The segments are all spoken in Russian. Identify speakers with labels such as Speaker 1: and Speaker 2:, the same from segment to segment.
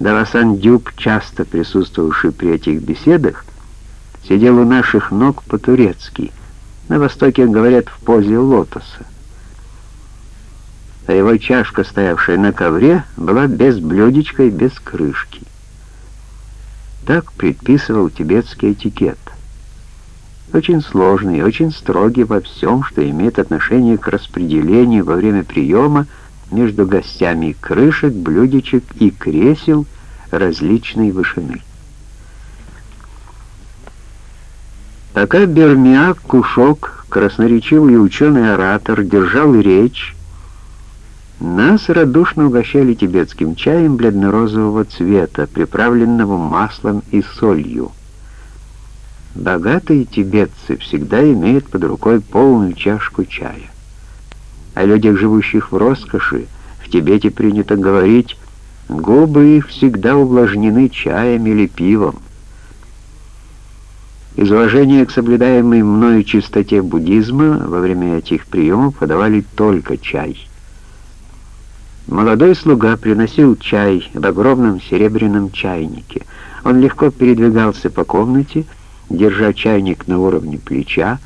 Speaker 1: Давасан Дюб, часто присутствовавший при этих беседах, сидел у наших ног по-турецки. На Востоке, говорят, в позе лотоса. А его чашка, стоявшая на ковре, была без блюдечка и без крышки. Так предписывал тибетский этикет. Очень сложный и очень строгий во всем, что имеет отношение к распределению во время приема между гостями крышек, блюдечек и кресел различной вышины. Пока Бермиак Кушок, красноречивый ученый-оратор, держал речь, нас радушно угощали тибетским чаем бледно-розового цвета, приправленного маслом и солью. Богатые тибетцы всегда имеют под рукой полную чашку чая. О людях, живущих в роскоши, в Тибете принято говорить, губы их всегда увлажнены чаем или пивом. Из уважения к соблюдаемой мною чистоте буддизма во время этих приемов подавали только чай. Молодой слуга приносил чай в огромном серебряном чайнике. Он легко передвигался по комнате, держа чайник на уровне плеча,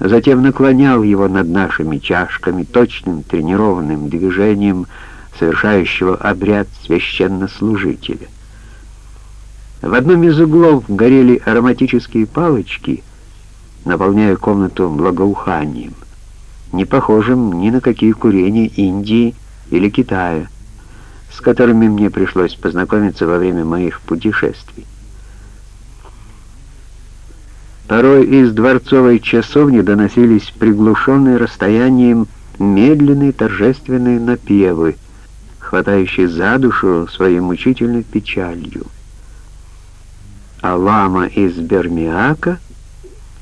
Speaker 1: затем наклонял его над нашими чашками точным тренированным движением совершающего обряд священнослужителя. В одном из углов горели ароматические палочки, наполняя комнату благоуханием, не похожим ни на какие курения Индии, или Китая, с которыми мне пришлось познакомиться во время моих путешествий. Порой из дворцовой часовни доносились приглушенные расстоянием медленные торжественные напевы, хватающие за душу своей мучительной печалью. А лама из Бермиака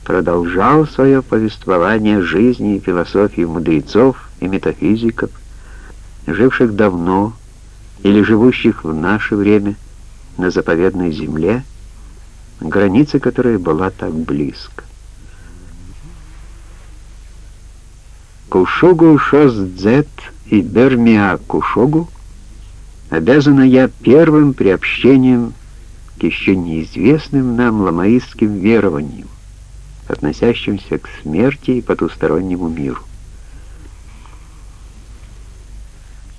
Speaker 1: продолжал свое повествование жизни и философии мудрецов и метафизиков, живших давно или живущих в наше время на заповедной земле, граница которой была так близко. Кушогу Шоздзет и Бермиа Кушогу обязана я первым приобщением к еще неизвестным нам ламаистским верованиям, относящимся к смерти и потустороннему миру.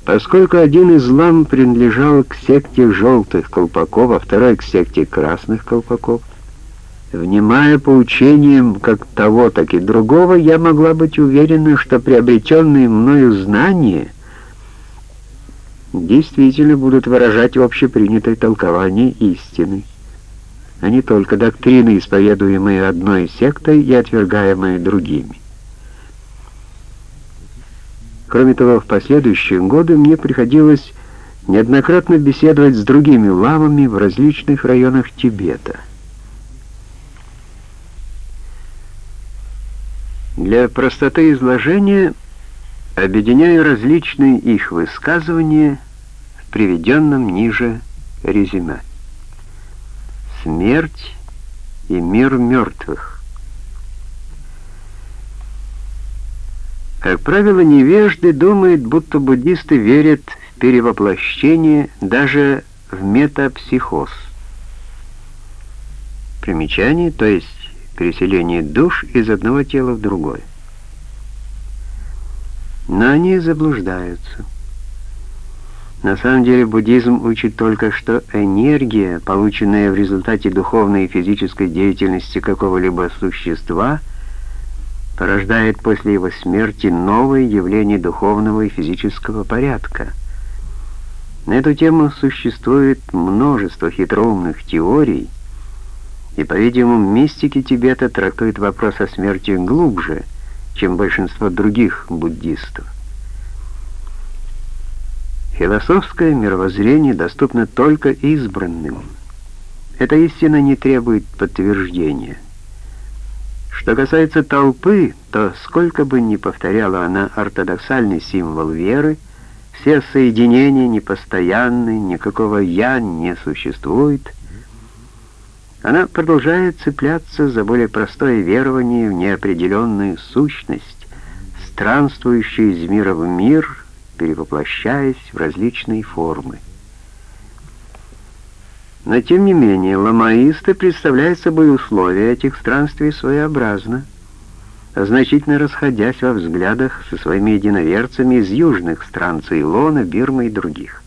Speaker 1: Поскольку один из лам принадлежал к секте желтых колпаков, а второй к секте красных колпаков, внимая поучениям как того, так и другого, я могла быть уверена, что приобретенные мною знания действительно будут выражать общепринятое толкование истины, а не только доктрины, исповедуемые одной сектой и отвергаемые другими. Кроме того, в последующие годы мне приходилось неоднократно беседовать с другими ламами в различных районах Тибета. Для простоты изложения объединяю различные их высказывания в приведенном ниже резюме. Смерть и мир мертвых. Как правило, невежды думают, будто буддисты верят в перевоплощение, даже в метапсихоз. Примечание, то есть переселение душ из одного тела в другое. Но они заблуждаются. На самом деле буддизм учит только, что энергия, полученная в результате духовной и физической деятельности какого-либо существа – порождает после его смерти новые явления духовного и физического порядка. На эту тему существует множество хитроумных теорий, и, по-видимому, мистики Тибета трактуют вопрос о смерти глубже, чем большинство других буддистов. Философское мировоззрение доступно только избранным. Эта истина не требует подтверждения. Что касается толпы, то сколько бы ни повторяла она ортодоксальный символ веры, все соединения непостоянны, никакого «я» не существует, она продолжает цепляться за более простое верование в неопределенную сущность, странствующую из мира в мир, перевоплощаясь в различные формы. Но тем не менее, ламаисты представляют собой условия этих странствий своеобразно, значительно расходясь во взглядах со своими единоверцами из южных стран Цейлона, Бирмы и других.